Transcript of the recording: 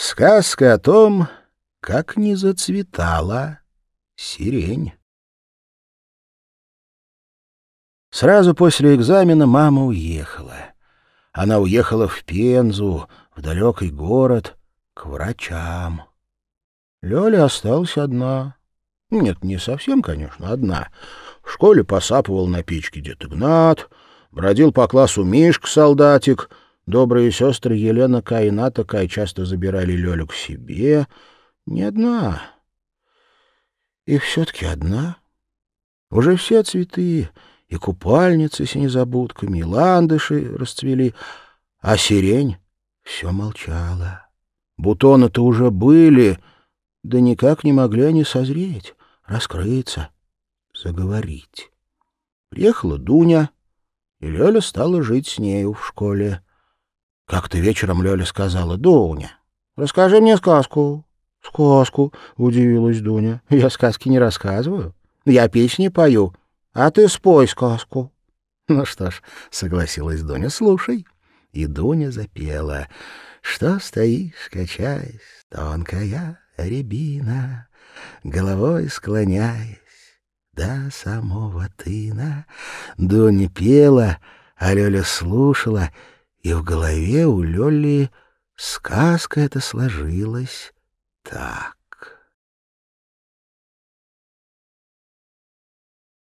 Сказка о том, как не зацветала сирень. Сразу после экзамена мама уехала. Она уехала в Пензу, в далекий город, к врачам. Лёля осталась одна. Нет, не совсем, конечно, одна. В школе посапывал на печке дед Игнат, бродил по классу Мишка-солдатик — Добрые сестры Елена Кай и Ната Кай часто забирали Лёлю к себе. Не одна. И все-таки одна. Уже все цветы, и купальницы с незабудками, и ландыши расцвели, а сирень все молчала. Бутоны-то уже были, да никак не могли они созреть, раскрыться, заговорить. Приехала Дуня, и Лёля стала жить с нею в школе. Как-то вечером Лёля сказала, «Дуня, расскажи мне сказку». «Сказку?» — удивилась Дуня. «Я сказки не рассказываю. Я песни пою, а ты спой сказку». «Ну что ж», — согласилась Дуня, — «слушай». И Дуня запела, «Что стоишь, качаясь, тонкая рябина, головой склоняясь до самого тына». Дуня пела, а Лёля слушала — и в голове у Лёли сказка эта сложилась так.